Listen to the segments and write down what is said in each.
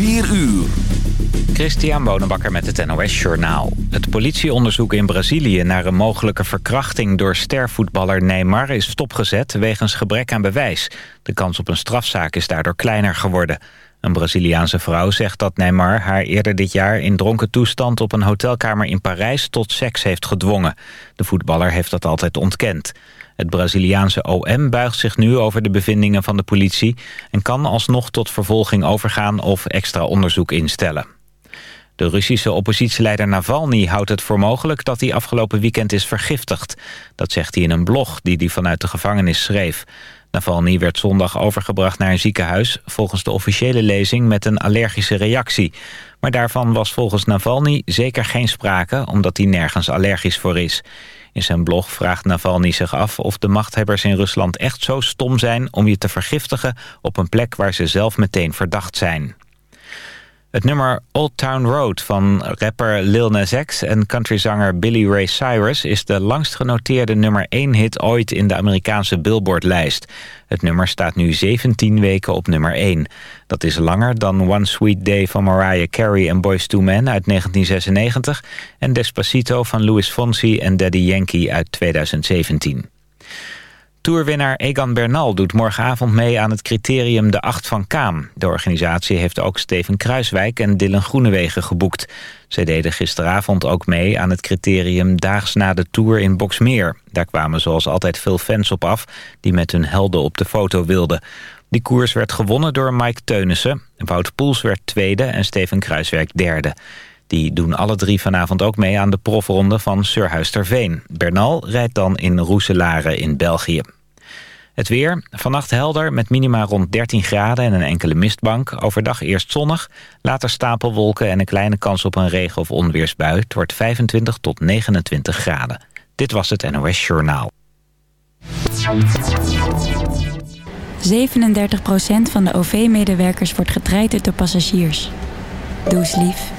4 uur. Christian Bonenbakker met het NOS Journaal. Het politieonderzoek in Brazilië naar een mogelijke verkrachting door stervoetballer Neymar is stopgezet wegens gebrek aan bewijs. De kans op een strafzaak is daardoor kleiner geworden. Een Braziliaanse vrouw zegt dat Neymar haar eerder dit jaar in dronken toestand op een hotelkamer in Parijs tot seks heeft gedwongen. De voetballer heeft dat altijd ontkend. Het Braziliaanse OM buigt zich nu over de bevindingen van de politie... en kan alsnog tot vervolging overgaan of extra onderzoek instellen. De Russische oppositieleider Navalny houdt het voor mogelijk dat hij afgelopen weekend is vergiftigd. Dat zegt hij in een blog die hij vanuit de gevangenis schreef. Navalny werd zondag overgebracht naar een ziekenhuis... volgens de officiële lezing met een allergische reactie. Maar daarvan was volgens Navalny zeker geen sprake... omdat hij nergens allergisch voor is. In zijn blog vraagt Navalny zich af of de machthebbers in Rusland echt zo stom zijn... om je te vergiftigen op een plek waar ze zelf meteen verdacht zijn. Het nummer Old Town Road van rapper Lil Nas X en countryzanger Billy Ray Cyrus... is de langst genoteerde nummer 1 hit ooit in de Amerikaanse Billboard-lijst. Het nummer staat nu 17 weken op nummer 1. Dat is langer dan One Sweet Day van Mariah Carey en Boyz II Men uit 1996... en Despacito van Louis Fonsi en Daddy Yankee uit 2017. Tourwinnaar Egan Bernal doet morgenavond mee aan het criterium De Acht van Kaam. De organisatie heeft ook Steven Kruiswijk en Dylan Groenewegen geboekt. Zij deden gisteravond ook mee aan het criterium Daags na de Tour in Boksmeer. Daar kwamen zoals altijd veel fans op af die met hun helden op de foto wilden. Die koers werd gewonnen door Mike Teunissen. Wout Poels werd tweede en Steven Kruiswijk derde. Die doen alle drie vanavond ook mee aan de profronde van Surhuisterveen. Bernal rijdt dan in Roeselare in België. Het weer, vannacht helder met minima rond 13 graden en een enkele mistbank. Overdag eerst zonnig, later stapelwolken en een kleine kans op een regen- of onweersbui. Het wordt 25 tot 29 graden. Dit was het NOS Journaal. 37% van de OV-medewerkers wordt getraind door passagiers. Doe lief.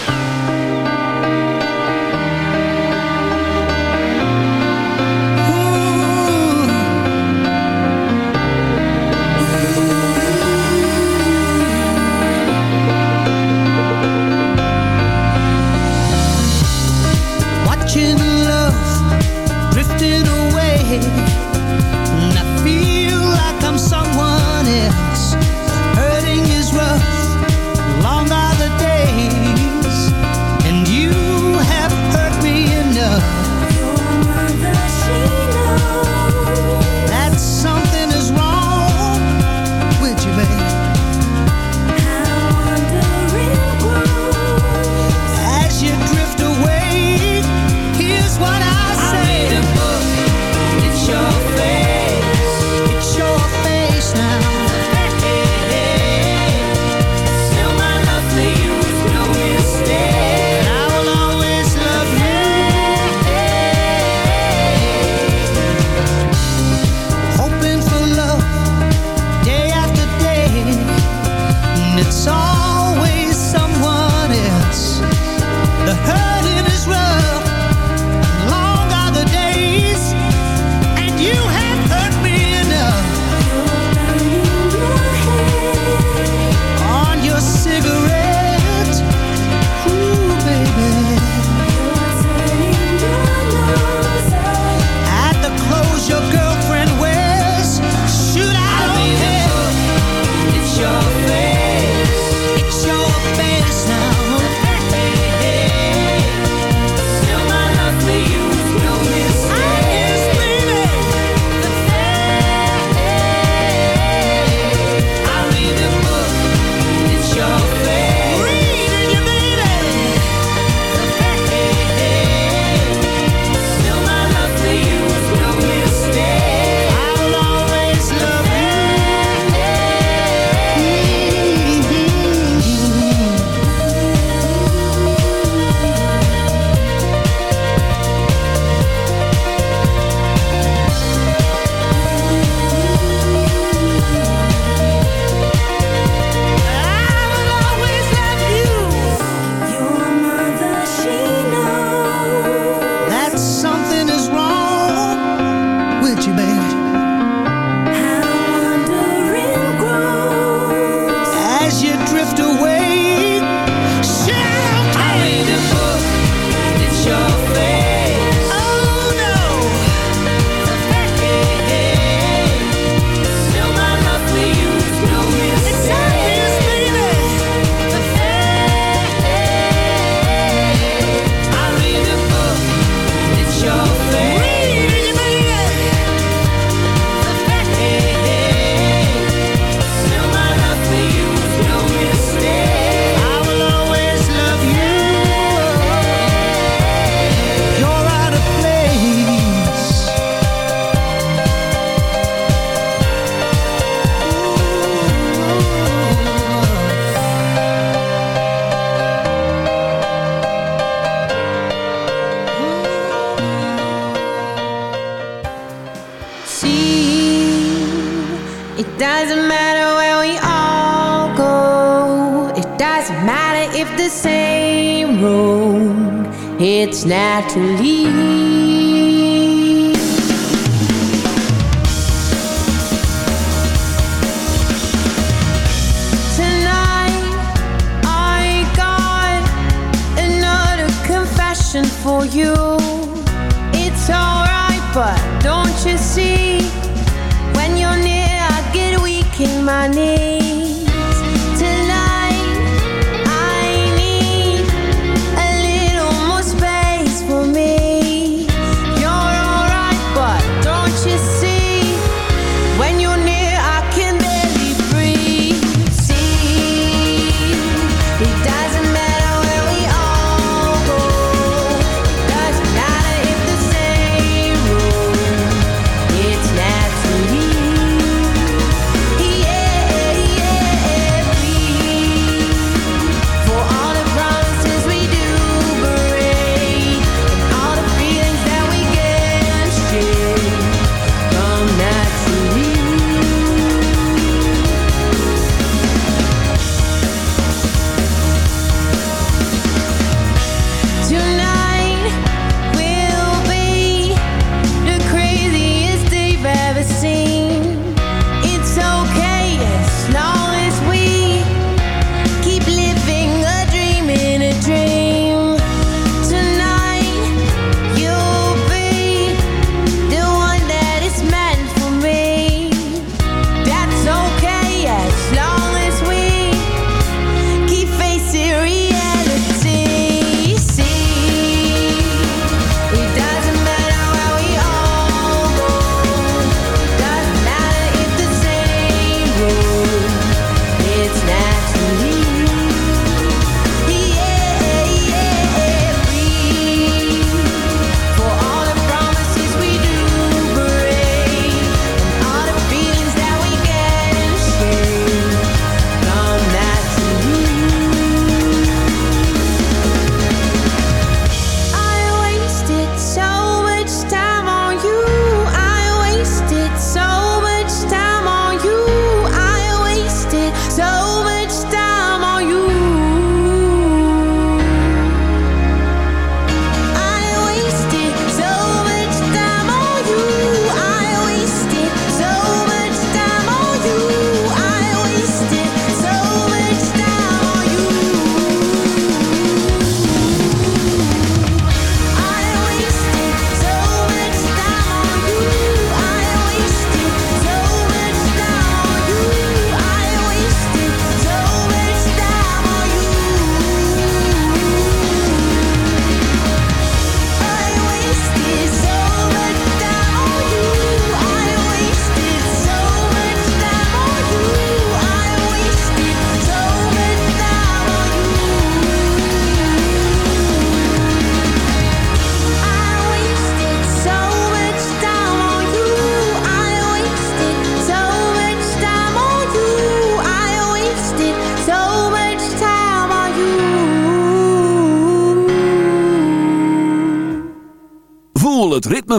Watching It's naturally.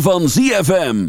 Van ZFM.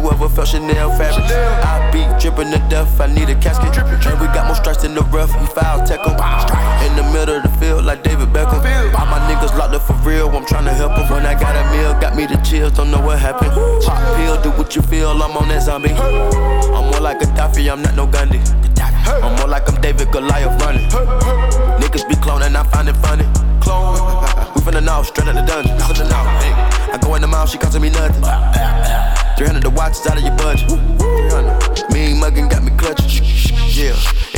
You ever felt Chanel fabric? I be dripping to death, I need a casket. And we got more strikes in the rough, we foul tech 'em. In the middle of the field, like David Beckham. All my locked up for real, I'm tryna help 'em. When I got a meal, got me the chills, don't know what happened. Pop pill, do what you feel, I'm on that zombie. I'm more like a Daffy, I'm not no Gundy. I'm more like I'm David Goliath running. Niggas be cloning, I find it funny. Clone. We finna know, straight out the dungeon. I go in the mouth, she costing me nothing. 300 the watch is out of your budget. 300. Mean muggin' got me clutching. Yeah.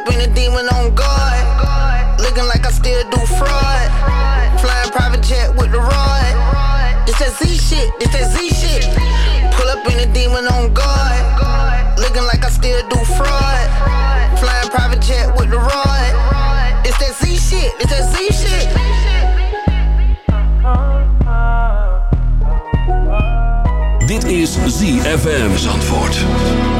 Pull up in a demon on guard. Looking like I still do fraud. Flying private jet with the rod. It's that Z shit, it's that Z shit. Pull up in a demon on guard. Looking like I still do fraud. Flying private jet with the rod. It's that Z shit, it's that Z shit. Dit is ZFM Zandvoort.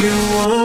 You want.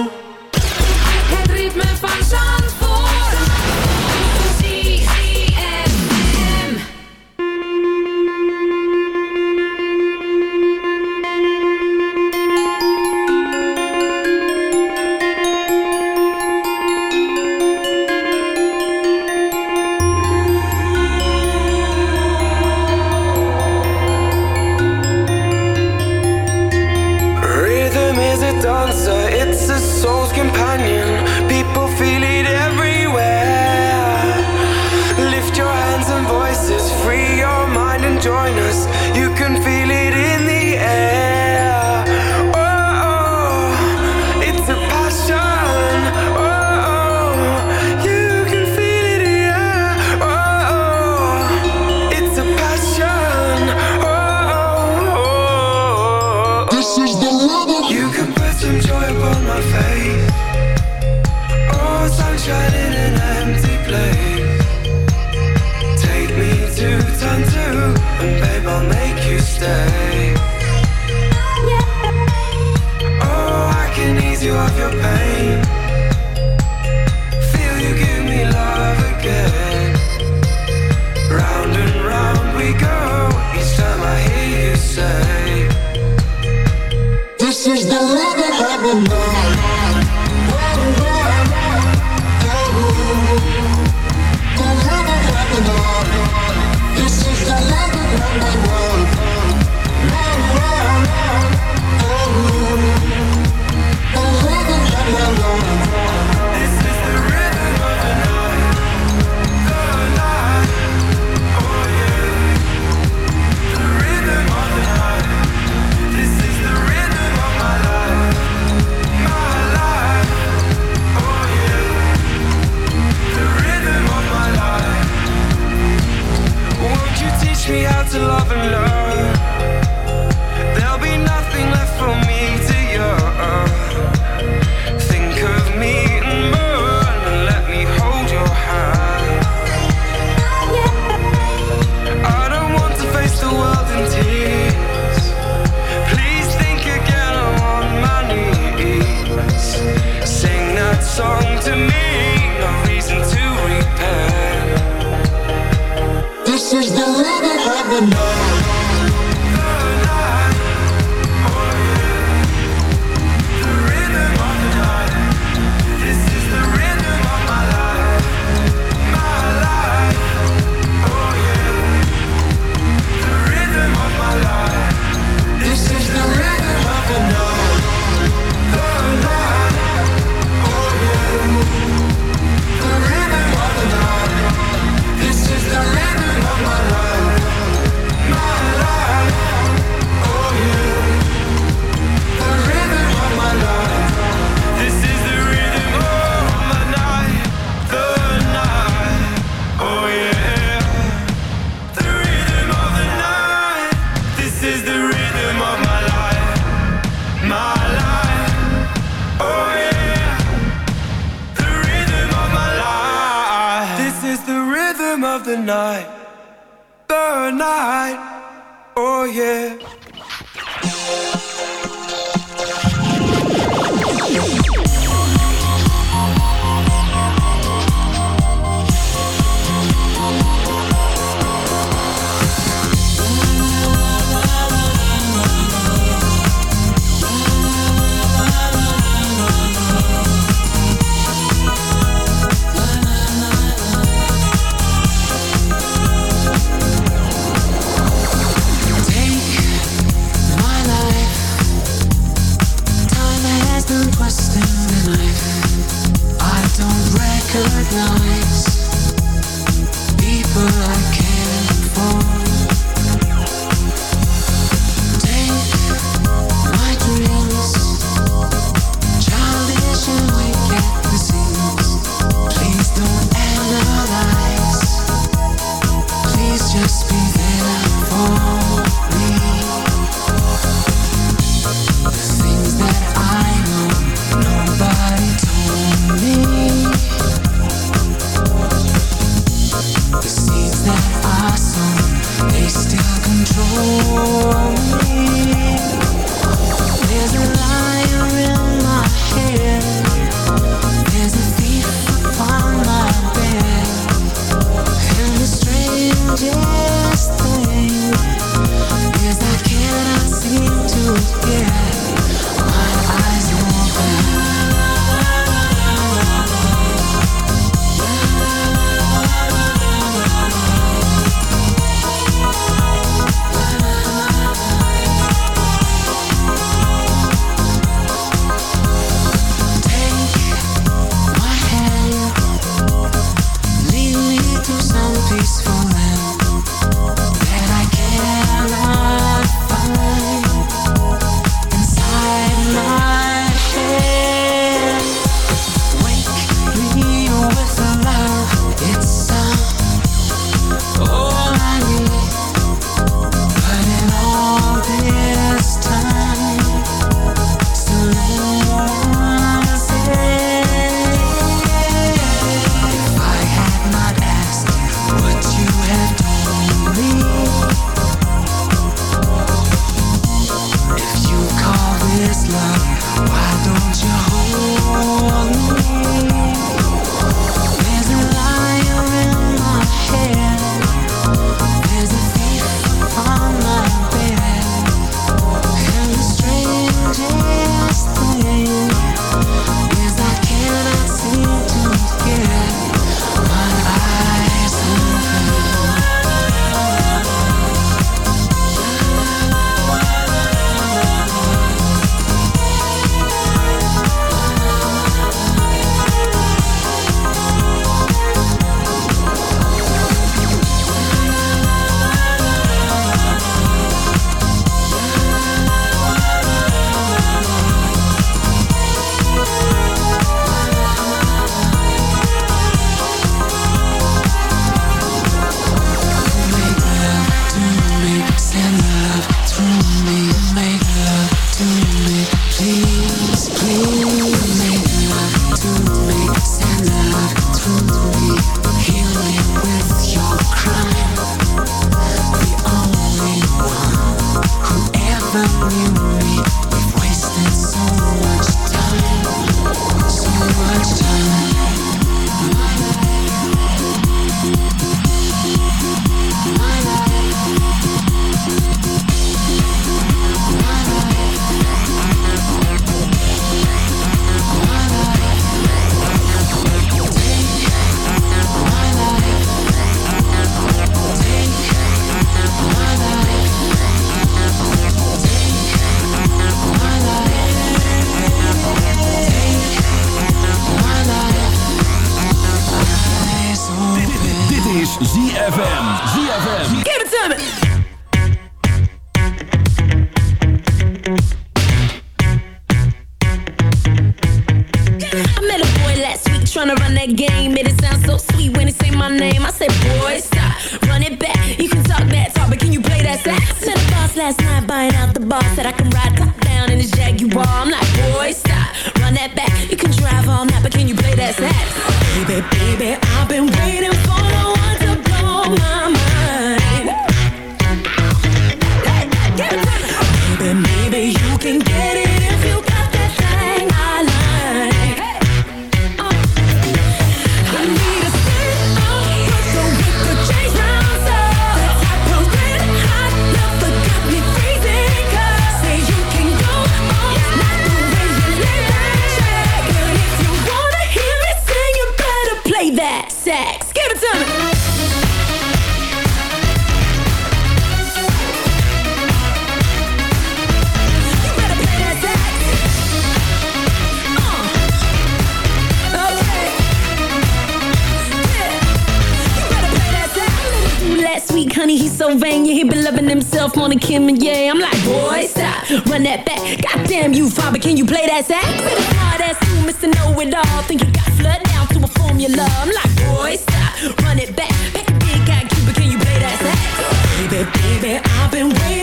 sweet, honey, he's so vain. Yeah, he been loving himself more than Kim and yeah. I'm like, boy, stop, run that back. Goddamn you, father, can you play that sax? With a smart ass you, Mr. Know-It-All. Think you got flood down to a formula. I'm like, boy, stop, run it back. Pack a big guy, Cuba, can you play that sax? Baby, baby, I've been waiting.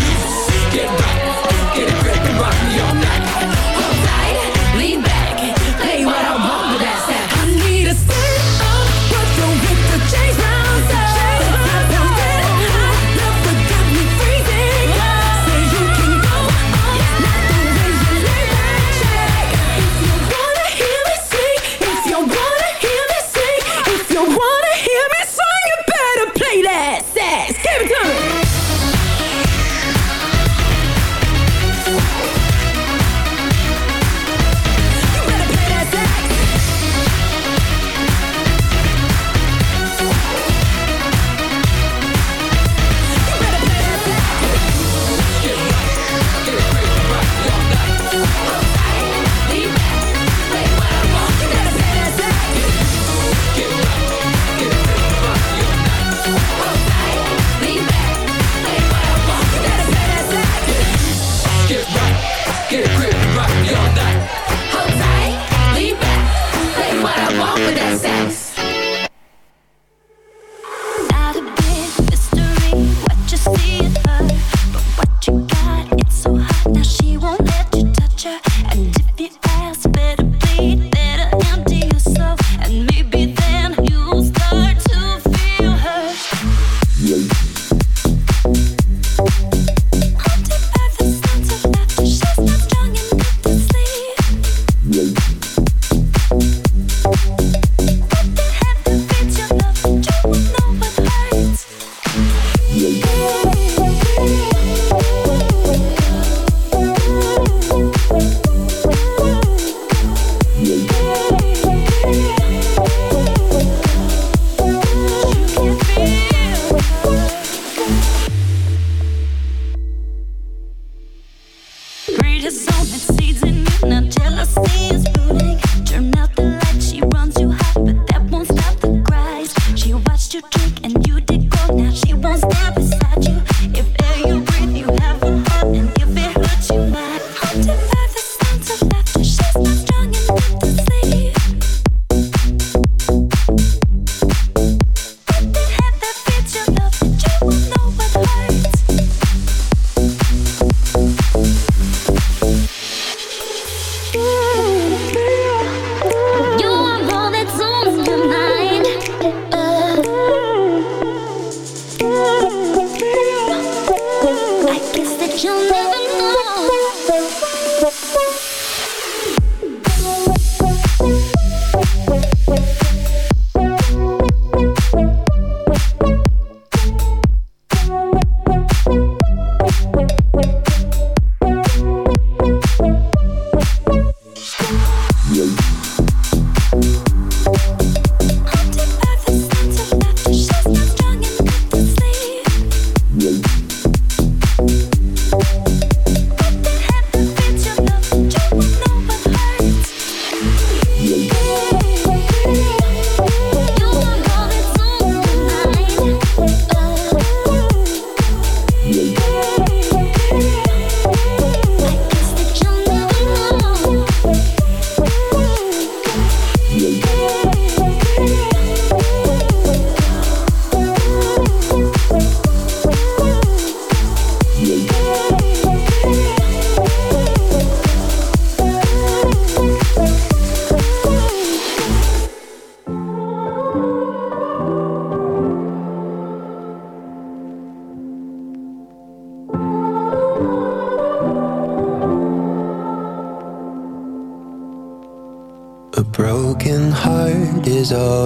no one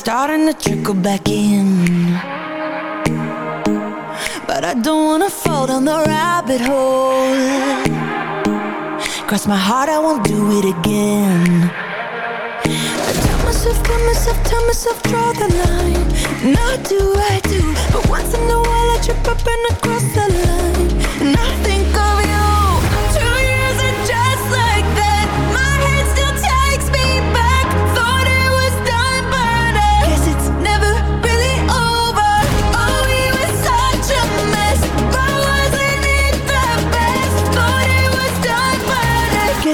starting to trickle back in. But I don't wanna fall down the rabbit hole. Cross my heart, I won't do it again. I tell myself, tell myself, tell myself, draw the line. Now do I do, but once in a while I trip up and I cross the line. And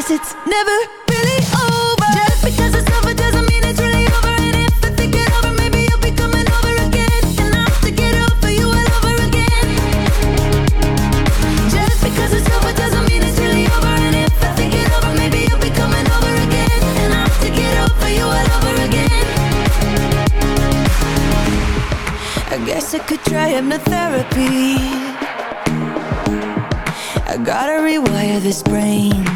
guess it's never really over. Just because it's over doesn't mean it's really over. And if I think it over, maybe you'll be coming over again. And I'll have to get over you all over again. Just because it's over doesn't mean it's really over. And if I think it over, maybe you'll be coming over again. And I'll have to get over you all over again. I guess I could try hypnotherapy. I gotta rewire this brain.